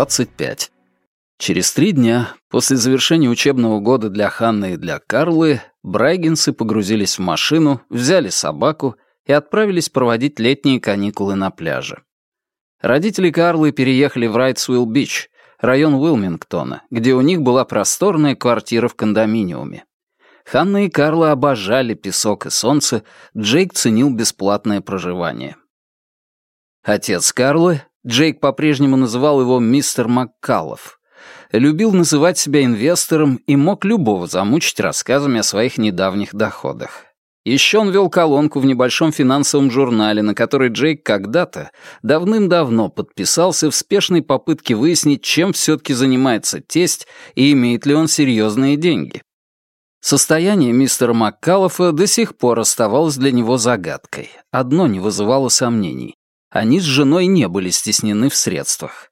25. Через три дня, после завершения учебного года для Ханны и для Карлы, Брайгенсы погрузились в машину, взяли собаку и отправились проводить летние каникулы на пляже. Родители Карлы переехали в Райтсвилл-Бич, район Уилмингтона, где у них была просторная квартира в кондоминиуме. Ханна и Карла обожали песок и солнце, Джейк ценил бесплатное проживание. Отец Карлы, Джейк по-прежнему называл его мистер Маккалов, любил называть себя инвестором и мог любого замучить рассказами о своих недавних доходах. Еще он вел колонку в небольшом финансовом журнале, на который Джейк когда-то, давным-давно подписался в спешной попытке выяснить, чем все-таки занимается тесть и имеет ли он серьезные деньги. Состояние мистера Маккалофа до сих пор оставалось для него загадкой. Одно не вызывало сомнений. Они с женой не были стеснены в средствах.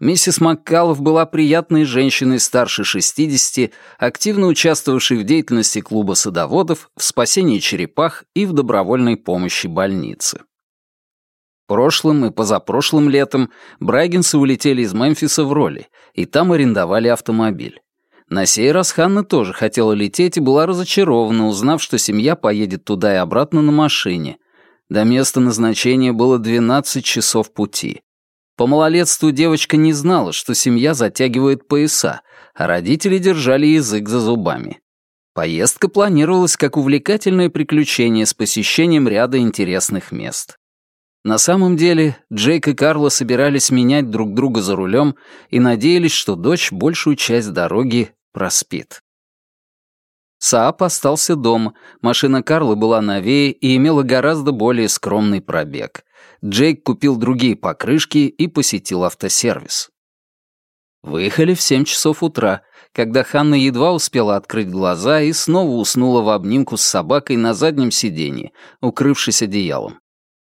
Миссис Маккалов была приятной женщиной старше 60, активно участвовавшей в деятельности клуба садоводов, в спасении черепах и в добровольной помощи больнице. Прошлым и позапрошлым летом Брайгенсы улетели из Мемфиса в роли, и там арендовали автомобиль. На сей раз Ханна тоже хотела лететь и была разочарована, узнав, что семья поедет туда и обратно на машине. До места назначения было 12 часов пути. По малолетству девочка не знала, что семья затягивает пояса, а родители держали язык за зубами. Поездка планировалась как увлекательное приключение с посещением ряда интересных мест. На самом деле, Джейк и Карла собирались менять друг друга за рулем и надеялись, что дочь большую часть дороги проспит. Саап остался дома, машина Карлы была новее и имела гораздо более скромный пробег. Джейк купил другие покрышки и посетил автосервис. Выехали в семь часов утра, когда Ханна едва успела открыть глаза и снова уснула в обнимку с собакой на заднем сиденье, укрывшись одеялом.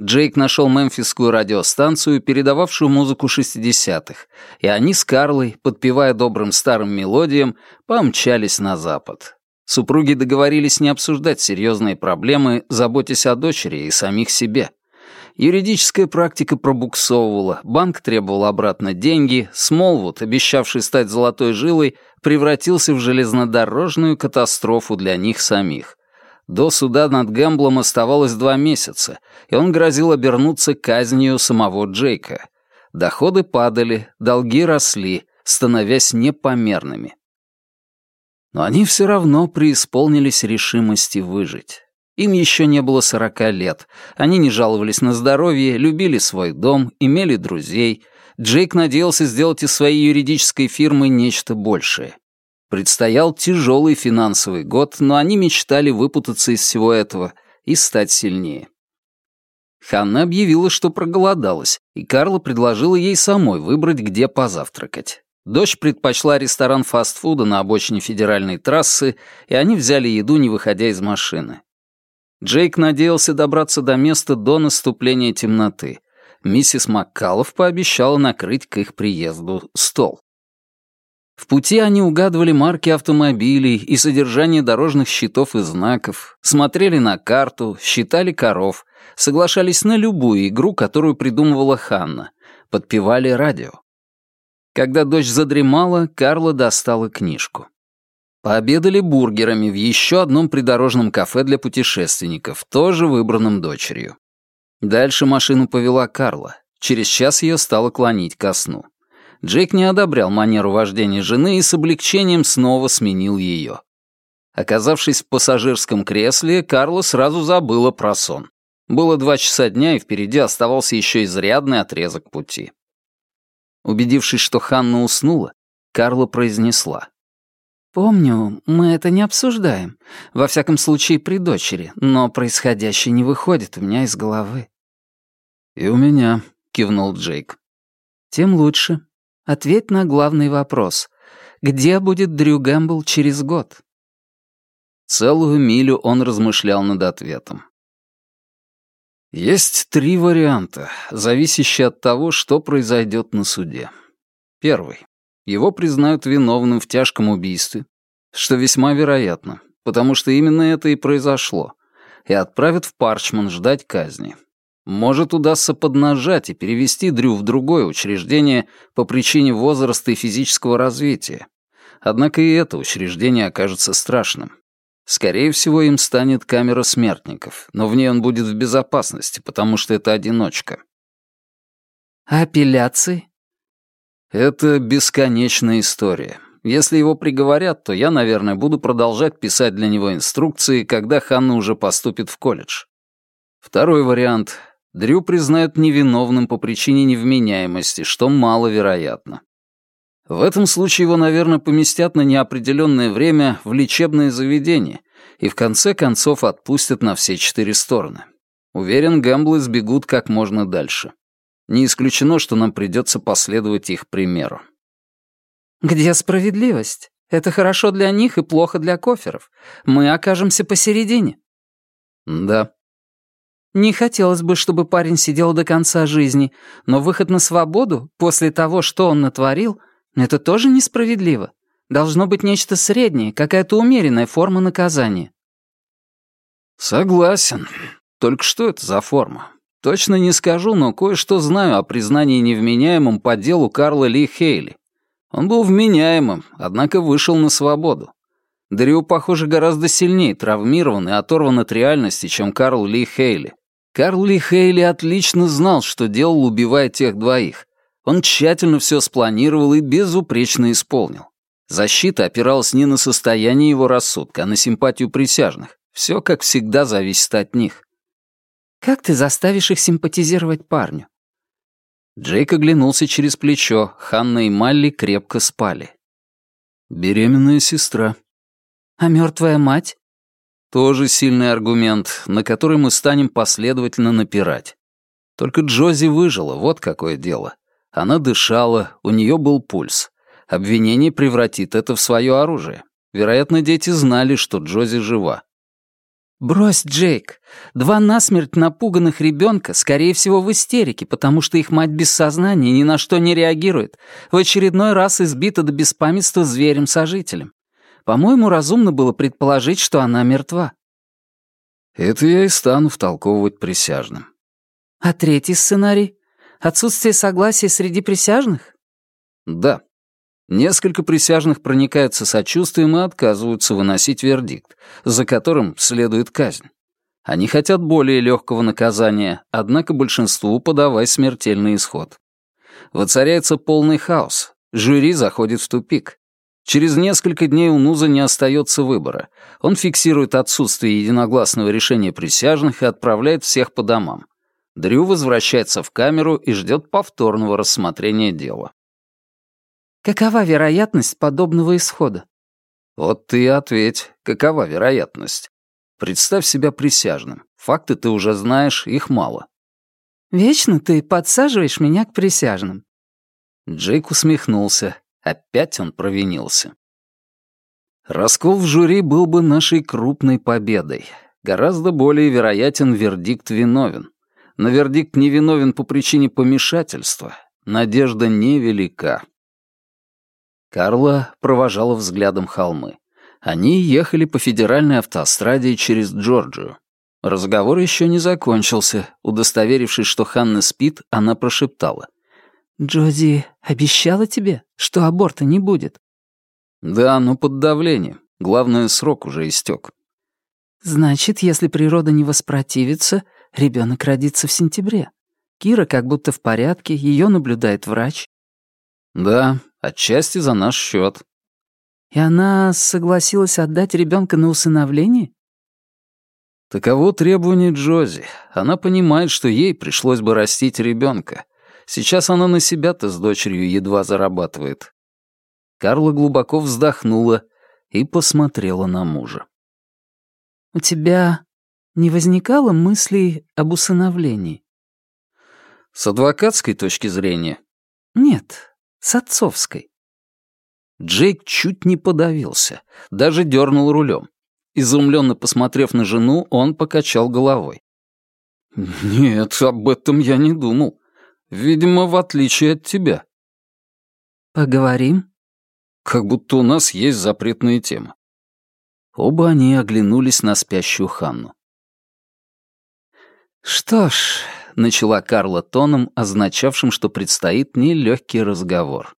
Джейк нашел мемфисскую радиостанцию, передававшую музыку 60-х, и они с Карлой, подпевая добрым старым мелодиям, помчались на запад. Супруги договорились не обсуждать серьезные проблемы, заботясь о дочери и самих себе. Юридическая практика пробуксовывала, банк требовал обратно деньги, Смолвуд, обещавший стать золотой жилой, превратился в железнодорожную катастрофу для них самих. До суда над Гэмблом оставалось два месяца, и он грозил обернуться казнью самого Джейка. Доходы падали, долги росли, становясь непомерными. Но они все равно преисполнились решимости выжить. Им еще не было сорока лет. Они не жаловались на здоровье, любили свой дом, имели друзей. Джейк надеялся сделать из своей юридической фирмы нечто большее. Предстоял тяжелый финансовый год, но они мечтали выпутаться из всего этого и стать сильнее. Ханна объявила, что проголодалась, и Карла предложила ей самой выбрать, где позавтракать. Дочь предпочла ресторан фастфуда на обочине федеральной трассы, и они взяли еду, не выходя из машины. Джейк надеялся добраться до места до наступления темноты. Миссис Маккалов пообещала накрыть к их приезду стол. В пути они угадывали марки автомобилей и содержание дорожных щитов и знаков, смотрели на карту, считали коров, соглашались на любую игру, которую придумывала Ханна, подпевали радио. Когда дочь задремала, Карла достала книжку. Пообедали бургерами в еще одном придорожном кафе для путешественников, тоже выбранном дочерью. Дальше машину повела Карла. Через час ее стало клонить ко сну. Джейк не одобрял манеру вождения жены и с облегчением снова сменил ее. Оказавшись в пассажирском кресле, Карла сразу забыла про сон. Было два часа дня, и впереди оставался еще изрядный отрезок пути. Убедившись, что Ханна уснула, Карла произнесла. «Помню, мы это не обсуждаем. Во всяком случае, при дочери. Но происходящее не выходит у меня из головы». «И у меня», — кивнул Джейк. «Тем лучше. Ответь на главный вопрос. Где будет Дрю Гэмбл через год?» Целую милю он размышлял над ответом. Есть три варианта, зависящие от того, что произойдет на суде. Первый. Его признают виновным в тяжком убийстве, что весьма вероятно, потому что именно это и произошло, и отправят в Парчман ждать казни. Может, удастся поднажать и перевести Дрю в другое учреждение по причине возраста и физического развития. Однако и это учреждение окажется страшным. Скорее всего, им станет камера смертников, но в ней он будет в безопасности, потому что это одиночка. А апелляции? Это бесконечная история. Если его приговорят, то я, наверное, буду продолжать писать для него инструкции, когда Ханна уже поступит в колледж. Второй вариант. Дрю признают невиновным по причине невменяемости, что маловероятно. В этом случае его, наверное, поместят на неопределенное время в лечебное заведение и в конце концов отпустят на все четыре стороны. Уверен, гэмблы сбегут как можно дальше. Не исключено, что нам придется последовать их примеру. Где справедливость? Это хорошо для них и плохо для коферов. Мы окажемся посередине. Да. Не хотелось бы, чтобы парень сидел до конца жизни, но выход на свободу после того, что он натворил, это тоже несправедливо. Должно быть нечто среднее, какая-то умеренная форма наказания. Согласен. Только что это за форма? Точно не скажу, но кое-что знаю о признании невменяемым по делу Карла Ли Хейли. Он был вменяемым, однако вышел на свободу. Дрю, похоже, гораздо сильнее травмирован и оторван от реальности, чем Карл Ли Хейли. Карл Ли Хейли отлично знал, что делал, убивая тех двоих. Он тщательно все спланировал и безупречно исполнил. Защита опиралась не на состояние его рассудка, а на симпатию присяжных. Все, как всегда, зависит от них. Как ты заставишь их симпатизировать парню? Джейк оглянулся через плечо. Ханна и Малли крепко спали. Беременная сестра. А мертвая мать? Тоже сильный аргумент, на который мы станем последовательно напирать. Только Джози выжила, вот какое дело. Она дышала, у нее был пульс. Обвинение превратит это в свое оружие. Вероятно, дети знали, что Джози жива. «Брось, Джейк. Два насмерть напуганных ребенка, скорее всего, в истерике, потому что их мать без сознания ни на что не реагирует, в очередной раз избита до беспамятства зверем-сожителем. По-моему, разумно было предположить, что она мертва». Это я и стану втолковывать присяжным. А третий сценарий? Отсутствие согласия среди присяжных? Да. Несколько присяжных проникаются сочувствием и отказываются выносить вердикт, за которым следует казнь. Они хотят более легкого наказания, однако большинству подавай смертельный исход. Воцаряется полный хаос. Жюри заходит в тупик. Через несколько дней у Нуза не остается выбора. Он фиксирует отсутствие единогласного решения присяжных и отправляет всех по домам. Дрю возвращается в камеру и ждет повторного рассмотрения дела. Какова вероятность подобного исхода? Вот ты и ответь, какова вероятность? Представь себя присяжным. Факты ты уже знаешь, их мало. Вечно ты подсаживаешь меня к присяжным. Джейк усмехнулся. Опять он провинился. Раскол в жюри был бы нашей крупной победой. Гораздо более вероятен вердикт виновен. Но вердикт невиновен по причине помешательства. Надежда невелика. Карла провожала взглядом холмы. Они ехали по федеральной автостраде через Джорджию. Разговор еще не закончился. Удостоверившись, что Ханна спит, она прошептала. «Джози обещала тебе, что аборта не будет?» «Да, но под давлением. Главное, срок уже истек». «Значит, если природа не воспротивится, ребенок родится в сентябре. Кира как будто в порядке, ее наблюдает врач». «Да, Отчасти за наш счет. И она согласилась отдать ребенка на усыновление? Таково требование Джози. Она понимает, что ей пришлось бы растить ребенка. Сейчас она на себя-то с дочерью едва зарабатывает. Карла глубоко вздохнула и посмотрела на мужа. «У тебя не возникало мыслей об усыновлении?» «С адвокатской точки зрения?» «Нет, с отцовской. Джейк чуть не подавился, даже дернул рулем. Изумленно посмотрев на жену, он покачал головой. «Нет, об этом я не думал. Видимо, в отличие от тебя». «Поговорим?» «Как будто у нас есть запретные темы». Оба они оглянулись на спящую Ханну. «Что ж, начала Карла тоном, означавшим, что предстоит нелегкий разговор.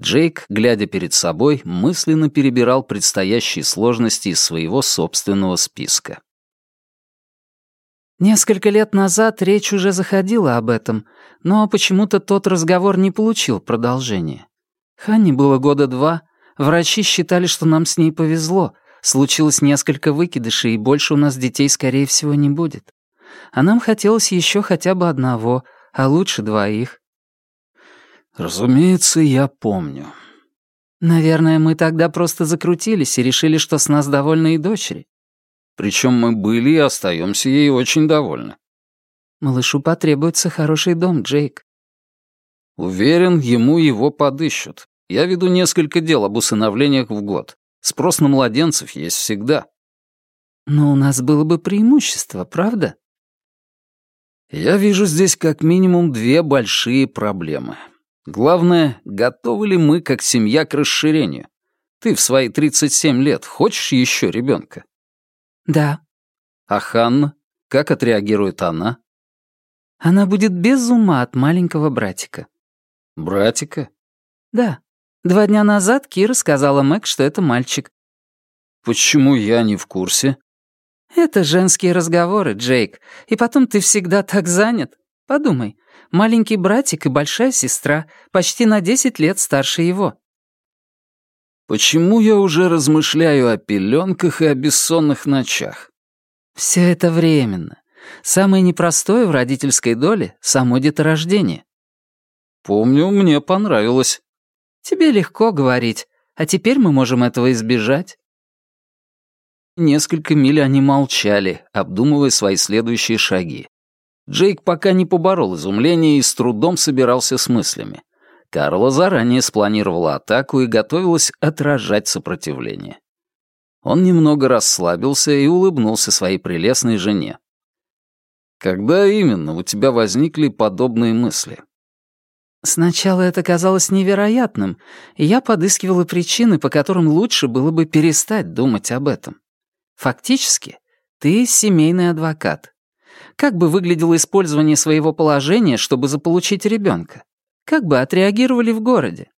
Джейк, глядя перед собой, мысленно перебирал предстоящие сложности из своего собственного списка. Несколько лет назад речь уже заходила об этом, но почему-то тот разговор не получил продолжения. Ханне было года два, врачи считали, что нам с ней повезло, случилось несколько выкидышей, и больше у нас детей, скорее всего, не будет. А нам хотелось еще хотя бы одного, а лучше двоих. «Разумеется, я помню». «Наверное, мы тогда просто закрутились и решили, что с нас довольны и дочери». «Причем мы были и остаемся ей очень довольны». «Малышу потребуется хороший дом, Джейк». «Уверен, ему его подыщут. Я веду несколько дел об усыновлениях в год. Спрос на младенцев есть всегда». «Но у нас было бы преимущество, правда?» «Я вижу здесь как минимум две большие проблемы. Главное, готовы ли мы как семья к расширению? Ты в свои 37 лет хочешь еще ребенка? Да. А Ханна? Как отреагирует она? Она будет без ума от маленького братика. Братика? Да. Два дня назад Кира сказала Мэг, что это мальчик. Почему я не в курсе? Это женские разговоры, Джейк. И потом ты всегда так занят. Подумай, маленький братик и большая сестра, почти на десять лет старше его. Почему я уже размышляю о пеленках и о бессонных ночах? Все это временно. Самое непростое в родительской доле — само деторождение. Помню, мне понравилось. Тебе легко говорить, а теперь мы можем этого избежать. Несколько миль они молчали, обдумывая свои следующие шаги. Джейк пока не поборол изумление и с трудом собирался с мыслями. Карла заранее спланировала атаку и готовилась отражать сопротивление. Он немного расслабился и улыбнулся своей прелестной жене. «Когда именно у тебя возникли подобные мысли?» Сначала это казалось невероятным, и я подыскивала причины, по которым лучше было бы перестать думать об этом. Фактически, ты семейный адвокат. Как бы выглядело использование своего положения, чтобы заполучить ребенка? Как бы отреагировали в городе?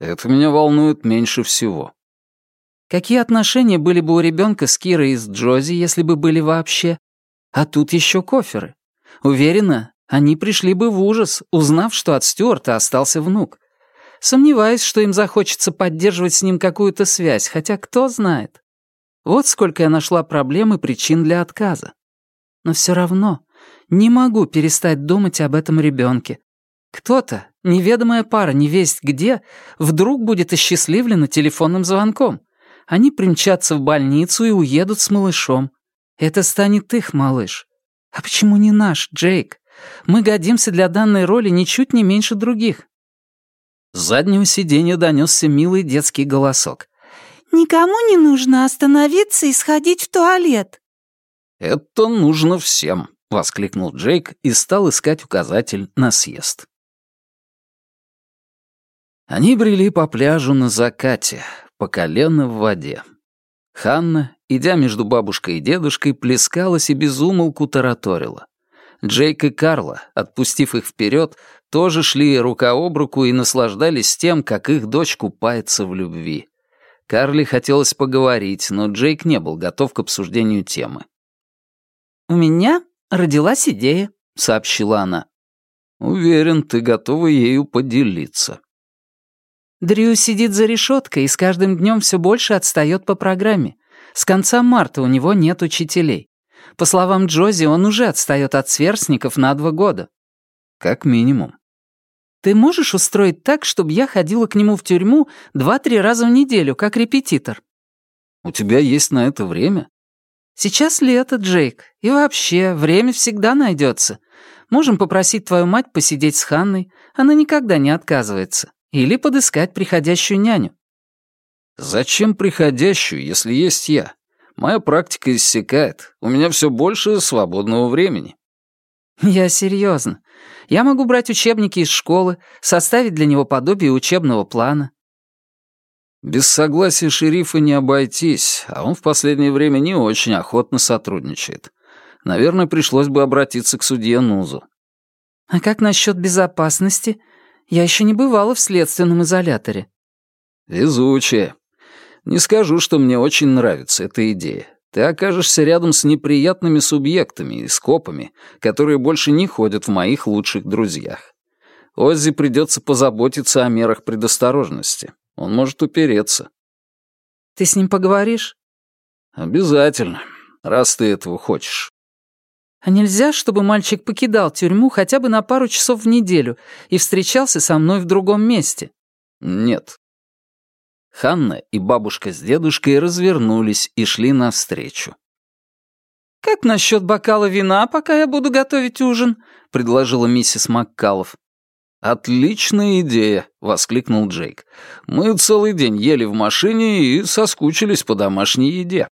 Это меня волнует меньше всего. Какие отношения были бы у ребенка с Кирой и с Джози, если бы были вообще? А тут еще коферы. Уверена, они пришли бы в ужас, узнав, что от Стюарта остался внук. Сомневаюсь, что им захочется поддерживать с ним какую-то связь, хотя кто знает. Вот сколько я нашла проблем и причин для отказа. Но все равно не могу перестать думать об этом ребенке. Кто-то, неведомая пара, не весть где, вдруг будет осчастливлена телефонным звонком. Они примчатся в больницу и уедут с малышом. Это станет их малыш. А почему не наш, Джейк? Мы годимся для данной роли ничуть не меньше других. С заднего сиденья донесся милый детский голосок. «Никому не нужно остановиться и сходить в туалет». «Это нужно всем», — воскликнул Джейк и стал искать указатель на съезд. Они брели по пляжу на закате, по колено в воде. Ханна, идя между бабушкой и дедушкой, плескалась и безумолку тараторила. Джейк и Карла, отпустив их вперед, тоже шли рука об руку и наслаждались тем, как их дочь купается в любви. Карли хотелось поговорить, но Джейк не был готов к обсуждению темы. «У меня родилась идея», — сообщила она. «Уверен, ты готова ею поделиться». Дрю сидит за решеткой и с каждым днем все больше отстает по программе. С конца марта у него нет учителей. По словам Джози, он уже отстает от сверстников на два года. Как минимум. Ты можешь устроить так, чтобы я ходила к нему в тюрьму два-три раза в неделю, как репетитор? У тебя есть на это время? Сейчас лето, Джейк, и вообще, время всегда найдется. Можем попросить твою мать посидеть с Ханной, она никогда не отказывается. Или подыскать приходящую няню». «Зачем приходящую, если есть я? Моя практика иссякает, у меня все больше свободного времени». «Я серьезно. Я могу брать учебники из школы, составить для него подобие учебного плана. Без согласия шерифа не обойтись, а он в последнее время не очень охотно сотрудничает. Наверное, пришлось бы обратиться к судье Нузу. «А как насчет безопасности? Я еще не бывала в следственном изоляторе». «Везучая. Не скажу, что мне очень нравится эта идея. Ты окажешься рядом с неприятными субъектами и скопами, которые больше не ходят в моих лучших друзьях. Оззи придется позаботиться о мерах предосторожности. Он может упереться. Ты с ним поговоришь? Обязательно, раз ты этого хочешь. А нельзя, чтобы мальчик покидал тюрьму хотя бы на пару часов в неделю и встречался со мной в другом месте? Нет. Ханна и бабушка с дедушкой развернулись и шли навстречу. «Как насчет бокала вина, пока я буду готовить ужин?» — предложила миссис Маккалов. «Отличная идея!» — воскликнул Джейк. «Мы целый день ели в машине и соскучились по домашней еде».